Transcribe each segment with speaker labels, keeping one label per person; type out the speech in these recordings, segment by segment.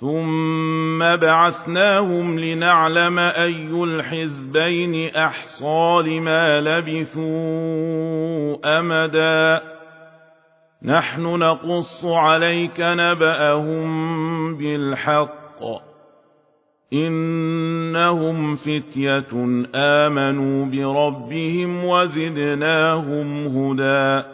Speaker 1: ثم بعثناهم لنعلم أي الحزبين أحصى لما لبثوا أمدا نحن نقص عليك نبأهم بالحق إنهم فتية آمنوا بربهم وزدناهم هدى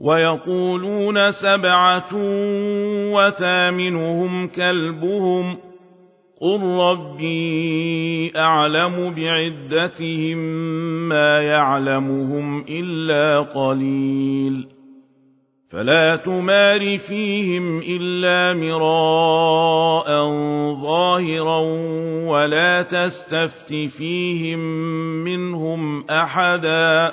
Speaker 1: ويقولون سبعة وثامنهم كلبهم قل ربي أعلم بعدتهم ما يعلمهم إلا قليل فلا تمار فيهم إلا مراء ظاهرا ولا تستفت فيهم منهم أحدا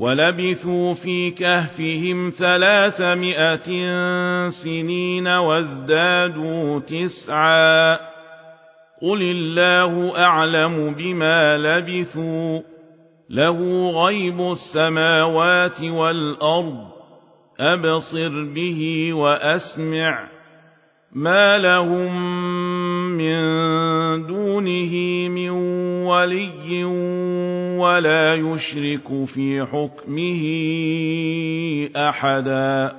Speaker 1: ولبثوا في كهفهم ثلاثمائة سنين وازدادوا تسعا. قل الله أعلم بما لبثوا. له غيب السماوات والأرض. أبصر به وأسمع. ما لهم من دونه من ولي ولا يشرك في حكمه أحدا.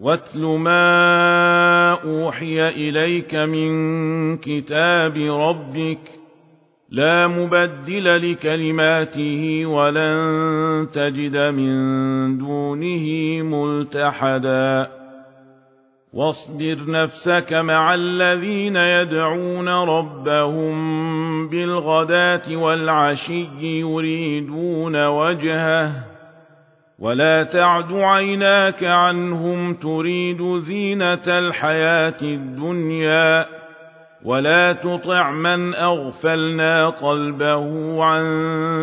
Speaker 1: واتل ما أوحي إليك من كتاب ربك. لا مبدل لكلماته ولن تجد من دونه ملتحدا. واصبر نفسك مع الذين يدعون ربهم بالغداة والعشي يريدون وجهه. ولا تعد عيناك عنهم تريد زينة الحياة الدنيا. ولا تطع من أغفلنا قلبه عن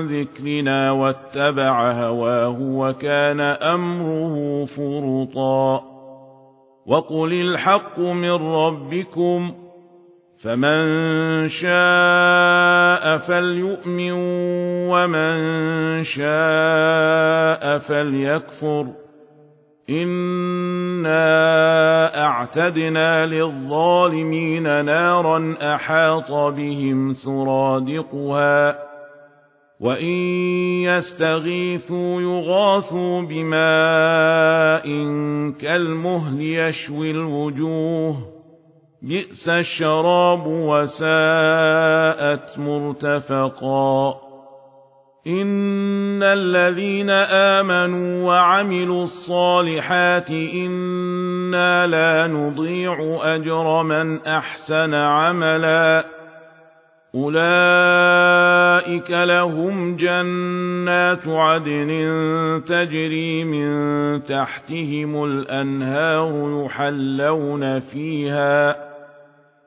Speaker 1: ذكرنا واتبع هواه وكان أمره فرطا. وقل الحق من ربكم فمن شاء فليؤمن ومن شاء فليكفر إنا أعتدنا للظالمين نارا أحاط بهم سرادقها وإن يستغيثوا يغاثوا بماء كالمهل يشوي الوجوه بئس الشراب وساءت مرتفقا إن الذين آمنوا وعملوا الصالحات إنا لا نضيع أجر من أحسن عملا أولئك لهم جنات عدن تجري من تحتهم الأنهار يحلون فيها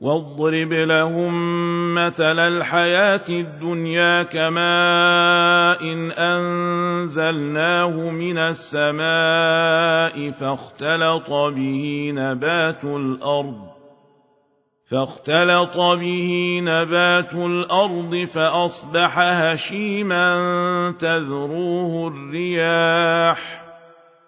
Speaker 1: واضرب لهم مثل الحياة الدنيا كماء أنزلناه من السماء فاختلط به نبات الأرض فاختلط به نبات الأرض فأصبح هشيما تذروه الرياح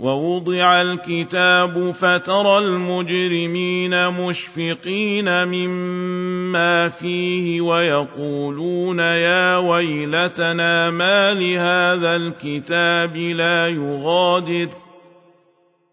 Speaker 1: ووضع الكتاب فترى المجرمين مشفقين مما فيه ويقولون يا ويلتنا ما لهذا الكتاب لا يغادر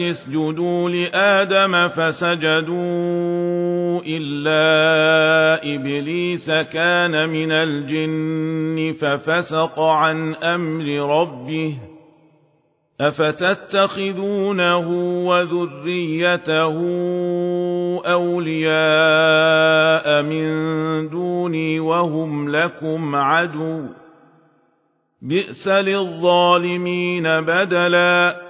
Speaker 1: اسجدوا لآدم فسجدوا إلا إبليس كان من الجن ففسق عن أمر ربه أفتتخذونه وذريته أولياء من دوني وهم لكم عدو بئس للظالمين بدلا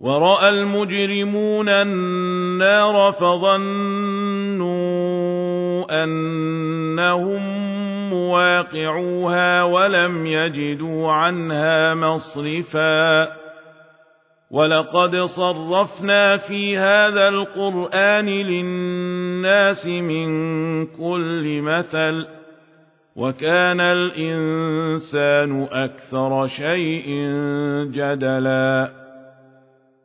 Speaker 1: ورأى المجرمون النار فظنوا أنهم مواقعوها ولم يجدوا عنها مصرفا. ولقد صرفنا في هذا القرآن للناس من كل مثل وكان الإنسان أكثر شيء جدلا.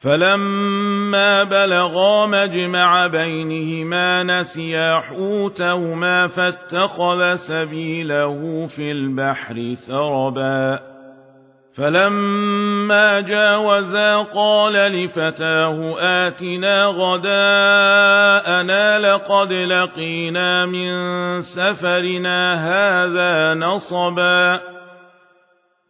Speaker 1: فلما بلغا مجمع بينهما نسيا حوتهما فاتخذ سبيله في البحر سربا فلما جاوزا قال لفتاه آتنا غداءنا لقد لقينا من سفرنا هذا نصبا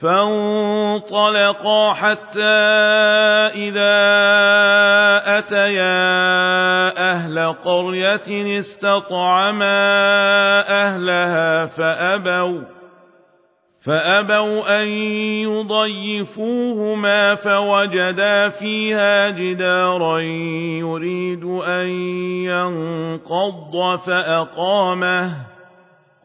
Speaker 1: فانطلقا حتى إذا أتيا أهل قرية استطعما أهلها فأبوا فأبوا أن يضيفوهما فوجدا فيها جدارا يريد أن ينقض فأقامه.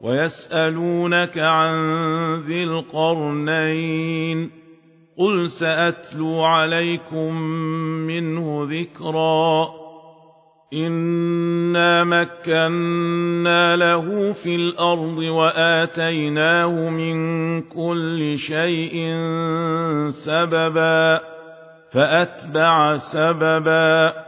Speaker 1: ويسألونك عن ذي القرنين قل سأتلو عليكم منه ذكرا إنا مكنا له في الأرض وآتيناه من كل شيء سببا فأتبع سببا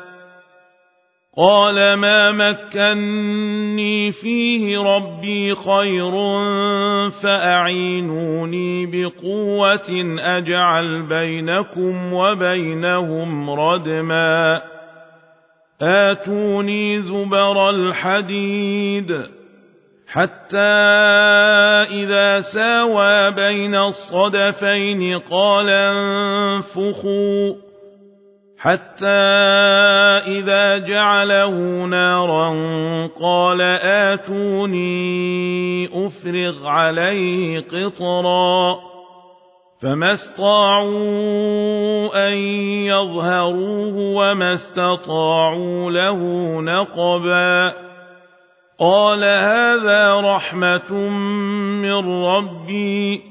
Speaker 1: قال ما مكني فيه ربي خير فأعينوني بقوة أجعل بينكم وبينهم ردما آتوني زبر الحديد حتى إذا ساوى بين الصدفين قال انفخوا حتى إذا جعله نارا قال آتوني أفرغ عليه قطرا فما استطاعوا أن يظهروه وما استطاعوا له نقبا قال هذا رحمة من ربي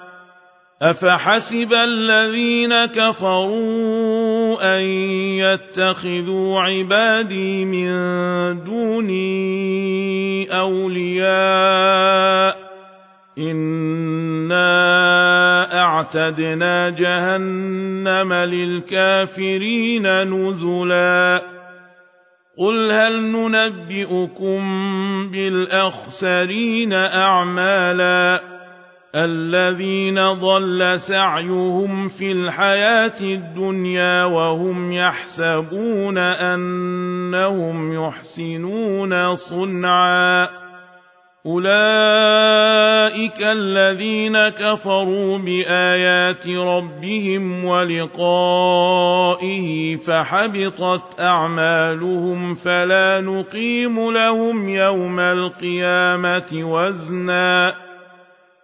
Speaker 1: أفحسب الذين كفروا أن يتخذوا عبادي من دوني أولياء إنا اعتدنا جهنم للكافرين نزلا قل هل ننبئكم بالأخسرين أعمالا الذين ضل سعيهم في الحياة الدنيا وهم يحسبون أنهم يحسنون صنعا. أولئك الذين كفروا بآيات ربهم ولقائه فحبطت أعمالهم فلا نقيم لهم يوم القيامة وزنا.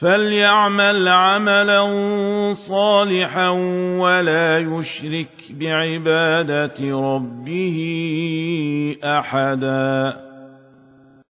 Speaker 1: فليعمل عملا صالحا ولا يشرك بعبادة ربه أحدا